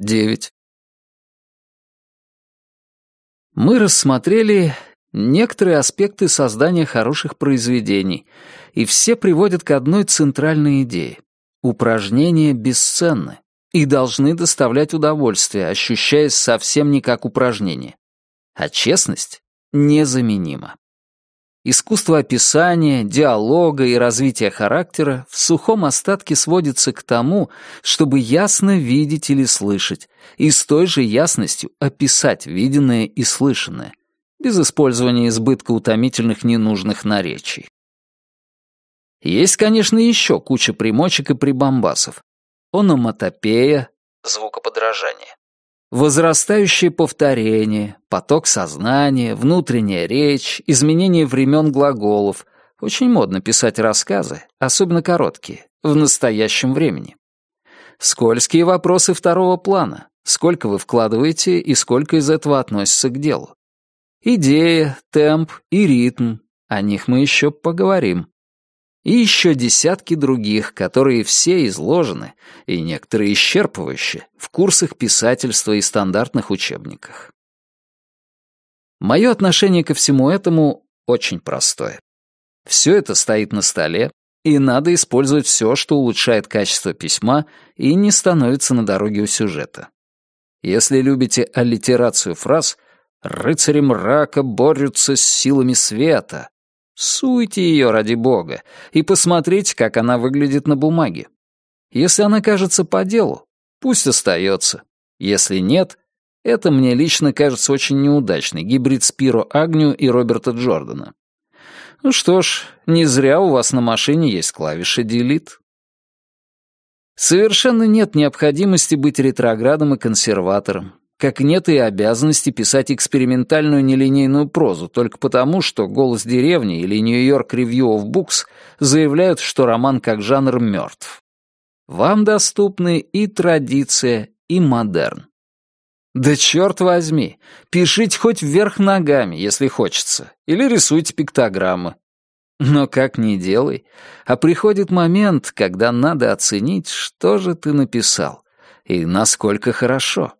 девять. Мы рассмотрели некоторые аспекты создания хороших произведений, и все приводят к одной центральной идее. Упражнения бесценны и должны доставлять удовольствие, ощущаясь совсем не как упражнение. А честность незаменима. Искусство описания, диалога и развития характера в сухом остатке сводится к тому, чтобы ясно видеть или слышать, и с той же ясностью описать виденное и слышанное, без использования избытка утомительных ненужных наречий. Есть, конечно, еще куча примочек и прибамбасов. Ономатопея, звукоподражание, возрастающее повторение, поток сознания, внутренняя речь, изменение времен глаголов. Очень модно писать рассказы, особенно короткие, в настоящем времени. Скользкие вопросы второго плана. Сколько вы вкладываете и сколько из этого относится к делу. Идея, темп и ритм. О них мы еще поговорим. И еще десятки других, которые все изложены, и некоторые исчерпывающие, в курсах писательства и стандартных учебниках. Мое отношение ко всему этому очень простое. Все это стоит на столе, и надо использовать все, что улучшает качество письма и не становится на дороге у сюжета. Если любите аллитерацию фраз — Рыцари мрака борются с силами света. Суйте ее ради бога и посмотрите, как она выглядит на бумаге. Если она кажется по делу, пусть остается. Если нет, это мне лично кажется очень неудачный гибрид Спиро Агню и Роберта Джордана. Ну что ж, не зря у вас на машине есть клавиша «Delete». Совершенно нет необходимости быть ретроградом и консерватором, как нет и обязанности писать экспериментальную нелинейную прозу только потому, что «Голос деревни» или «Нью-Йорк Review of Books» заявляют, что роман как жанр мертв. Вам доступны и традиция, и модерн. Да черт возьми, пишите хоть вверх ногами, если хочется, или рисуйте пиктограммы. Но как ни делай, а приходит момент, когда надо оценить, что же ты написал и насколько хорошо.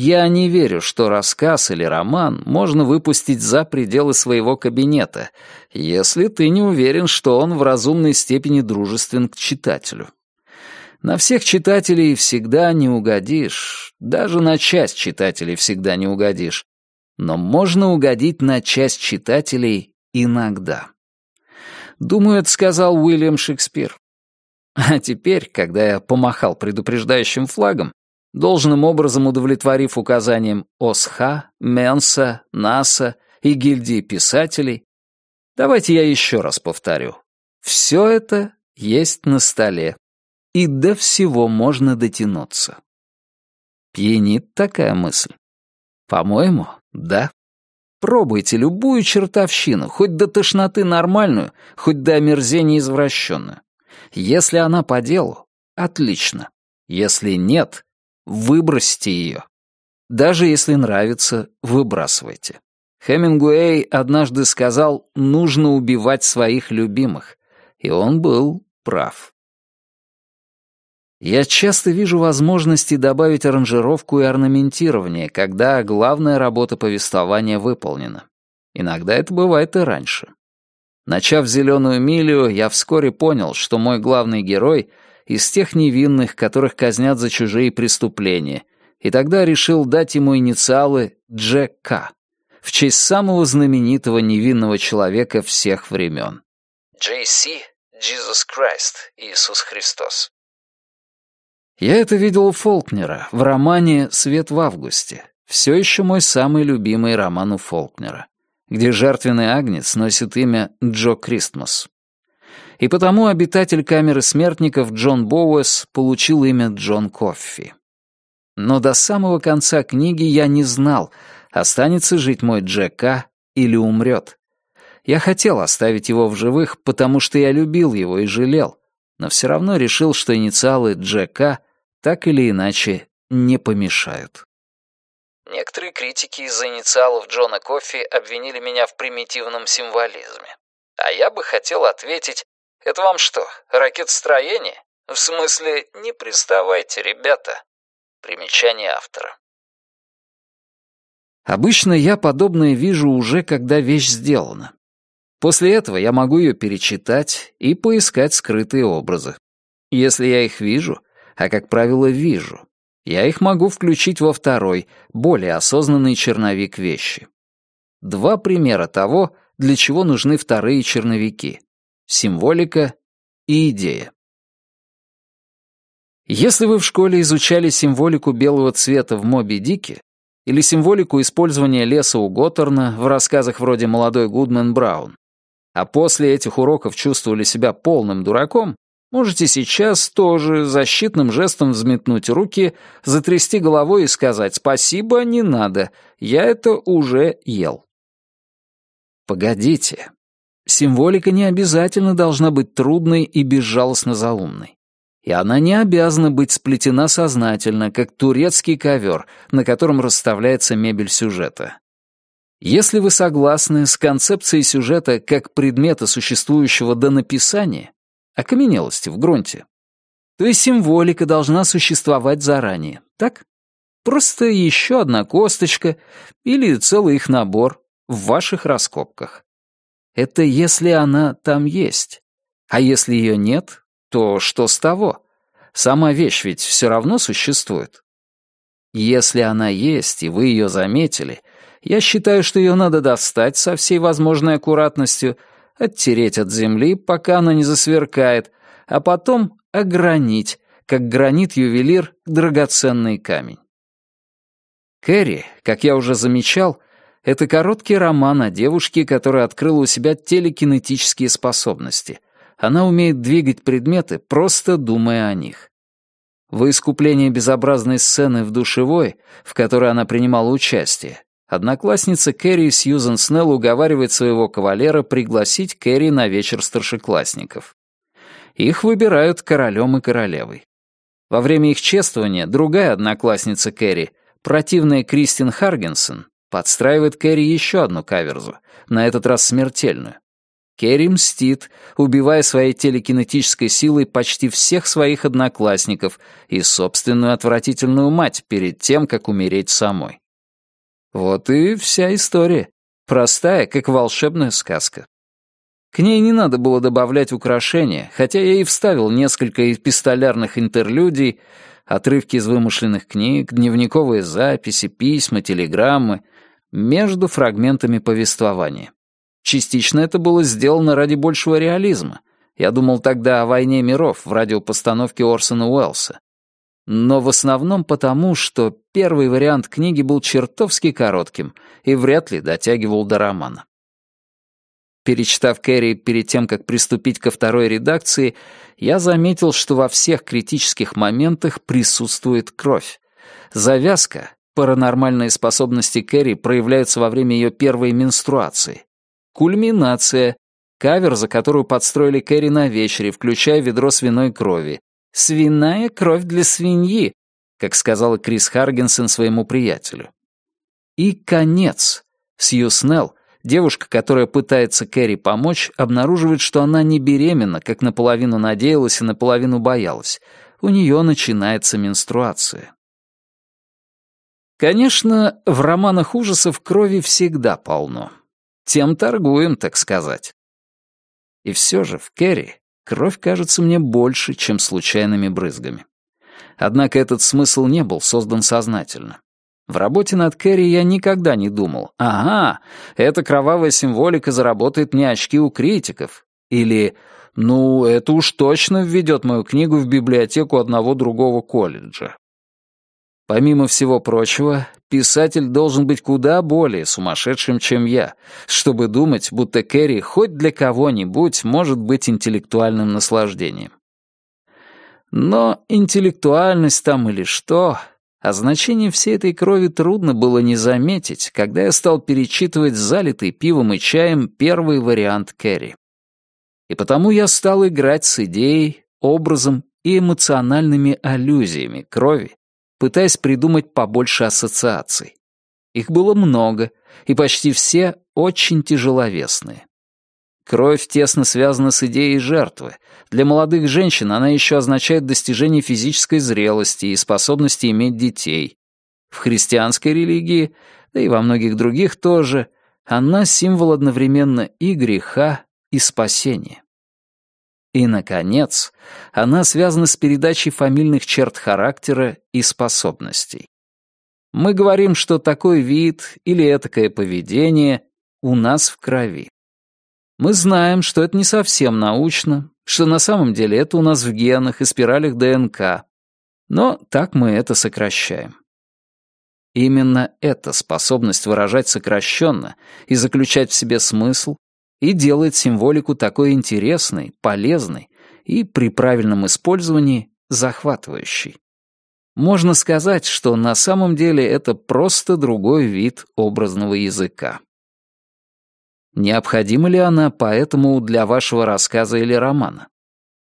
Я не верю, что рассказ или роман можно выпустить за пределы своего кабинета, если ты не уверен, что он в разумной степени дружествен к читателю. На всех читателей всегда не угодишь, даже на часть читателей всегда не угодишь, но можно угодить на часть читателей иногда. Думаю, это сказал Уильям Шекспир. А теперь, когда я помахал предупреждающим флагом, должным образом удовлетворив указаниям ОСХА, Менса, НАСА и гильдии писателей, давайте я еще раз повторю. Все это есть на столе, и до всего можно дотянуться. Пьянит такая мысль? По-моему, да. Пробуйте любую чертовщину, хоть до тошноты нормальную, хоть до омерзения извращенную. Если она по делу, отлично. Если нет, Выбросьте ее. Даже если нравится, выбрасывайте. Хемингуэй однажды сказал «нужно убивать своих любимых», и он был прав. Я часто вижу возможности добавить аранжировку и орнаментирование, когда главная работа повествования выполнена. Иногда это бывает и раньше. Начав «Зеленую милю», я вскоре понял, что мой главный герой — из тех невинных, которых казнят за чужие преступления, и тогда решил дать ему инициалы Дж.К. в честь самого знаменитого невинного человека всех времен. J.C. Jesus Christ, Иисус Христос. Я это видел у Фолкнера в романе «Свет в августе», все еще мой самый любимый роман у Фолкнера, где жертвенный агнец носит имя Джо Кристмас и потому обитатель камеры смертников Джон Боуэс получил имя Джон Коффи. Но до самого конца книги я не знал, останется жить мой Джека или умрет. Я хотел оставить его в живых, потому что я любил его и жалел, но все равно решил, что инициалы Джека так или иначе не помешают. Некоторые критики из-за инициалов Джона Коффи обвинили меня в примитивном символизме. А я бы хотел ответить, это вам что, ракетостроение? В смысле, не приставайте, ребята. Примечание автора. Обычно я подобное вижу уже, когда вещь сделана. После этого я могу ее перечитать и поискать скрытые образы. Если я их вижу, а, как правило, вижу, я их могу включить во второй, более осознанный черновик вещи. Два примера того, для чего нужны вторые черновики — символика и идея. Если вы в школе изучали символику белого цвета в Моби Дике или символику использования леса у Готтерна в рассказах вроде «Молодой Гудмен Браун», а после этих уроков чувствовали себя полным дураком, можете сейчас тоже защитным жестом взметнуть руки, затрясти головой и сказать «Спасибо, не надо, я это уже ел». Погодите. Символика не обязательно должна быть трудной и безжалостно заумной. И она не обязана быть сплетена сознательно, как турецкий ковер, на котором расставляется мебель сюжета. Если вы согласны с концепцией сюжета как предмета, существующего до написания, окаменелости в грунте, то и символика должна существовать заранее, так? Просто еще одна косточка или целый их набор, в ваших раскопках. Это если она там есть. А если ее нет, то что с того? Сама вещь ведь все равно существует. Если она есть, и вы ее заметили, я считаю, что ее надо достать со всей возможной аккуратностью, оттереть от земли, пока она не засверкает, а потом огранить, как гранит ювелир драгоценный камень. Кэрри, как я уже замечал, это короткий роман о девушке, которая открыла у себя телекинетические способности. Она умеет двигать предметы, просто думая о них. В искуплении безобразной сцены в душевой, в которой она принимала участие, одноклассница Кэрри Сьюзен Снелл уговаривает своего кавалера пригласить Кэрри на вечер старшеклассников. Их выбирают королем и королевой. Во время их чествования другая одноклассница Кэрри, противная Кристин Харгенсон, Подстраивает Кэрри еще одну каверзу, на этот раз смертельную. Керри мстит, убивая своей телекинетической силой почти всех своих одноклассников и собственную отвратительную мать перед тем, как умереть самой. Вот и вся история. Простая, как волшебная сказка. К ней не надо было добавлять украшения, хотя я и вставил несколько эпистолярных интерлюдий, отрывки из вымышленных книг, дневниковые записи, письма, телеграммы — между фрагментами повествования. Частично это было сделано ради большего реализма. Я думал тогда о «Войне миров» в радиопостановке Орсона Уэллса. Но в основном потому, что первый вариант книги был чертовски коротким и вряд ли дотягивал до романа. Перечитав Кэрри перед тем, как приступить ко второй редакции, я заметил, что во всех критических моментах присутствует кровь. Завязка, Паранормальные способности Кэрри проявляются во время ее первой менструации. Кульминация — кавер, за которую подстроили Кэрри на вечере, включая ведро свиной крови. «Свиная кровь для свиньи», как сказала Крис Харгенсен своему приятелю. И конец. Сью Снелл, девушка, которая пытается Кэрри помочь, обнаруживает, что она не беременна, как наполовину надеялась и наполовину боялась. У нее начинается менструация. Конечно, в романах ужасов крови всегда полно. Тем торгуем, так сказать. И все же в Кэрри кровь кажется мне больше, чем случайными брызгами. Однако этот смысл не был создан сознательно. В работе над Кэрри я никогда не думал, ага, эта кровавая символика заработает мне очки у критиков. Или, ну, это уж точно введет мою книгу в библиотеку одного другого колледжа. Помимо всего прочего, писатель должен быть куда более сумасшедшим, чем я, чтобы думать, будто Кэрри хоть для кого-нибудь может быть интеллектуальным наслаждением. Но интеллектуальность там или что, а значение всей этой крови трудно было не заметить, когда я стал перечитывать залитый пивом и чаем первый вариант Кэрри. И потому я стал играть с идеей, образом и эмоциональными аллюзиями крови, пытаясь придумать побольше ассоциаций. Их было много, и почти все очень тяжеловесные. Кровь тесно связана с идеей жертвы. Для молодых женщин она еще означает достижение физической зрелости и способности иметь детей. В христианской религии, да и во многих других тоже, она символ одновременно и греха, и спасения. И, наконец, она связана с передачей фамильных черт характера и способностей. Мы говорим, что такой вид или этакое поведение у нас в крови. Мы знаем, что это не совсем научно, что на самом деле это у нас в генах и спиралях ДНК, но так мы это сокращаем. Именно эта способность выражать сокращенно и заключать в себе смысл и делает символику такой интересной, полезной и, при правильном использовании, захватывающей. Можно сказать, что на самом деле это просто другой вид образного языка. Необходима ли она поэтому для вашего рассказа или романа?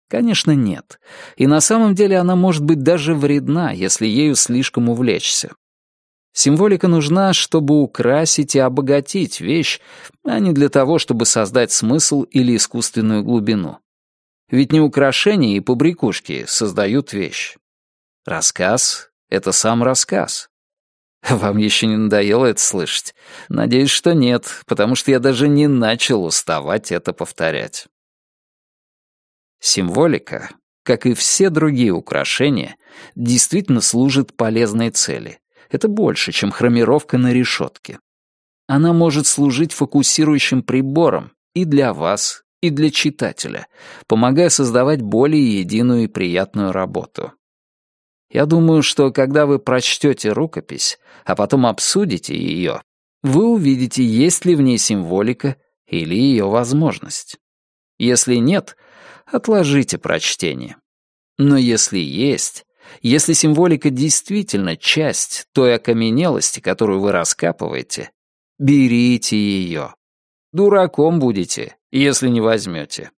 Конечно, нет. И на самом деле она может быть даже вредна, если ею слишком увлечься. Символика нужна, чтобы украсить и обогатить вещь, а не для того, чтобы создать смысл или искусственную глубину. Ведь не украшения и побрякушки создают вещь. Рассказ — это сам рассказ. Вам еще не надоело это слышать? Надеюсь, что нет, потому что я даже не начал уставать это повторять. Символика, как и все другие украшения, действительно служит полезной цели. Это больше, чем хромировка на решетке. Она может служить фокусирующим прибором и для вас, и для читателя, помогая создавать более единую и приятную работу. Я думаю, что когда вы прочтете рукопись, а потом обсудите ее, вы увидите, есть ли в ней символика или ее возможность. Если нет, отложите прочтение. Но если есть, если символика действительно часть той окаменелости, которую вы раскапываете, берите ее. Дураком будете, если не возьмете.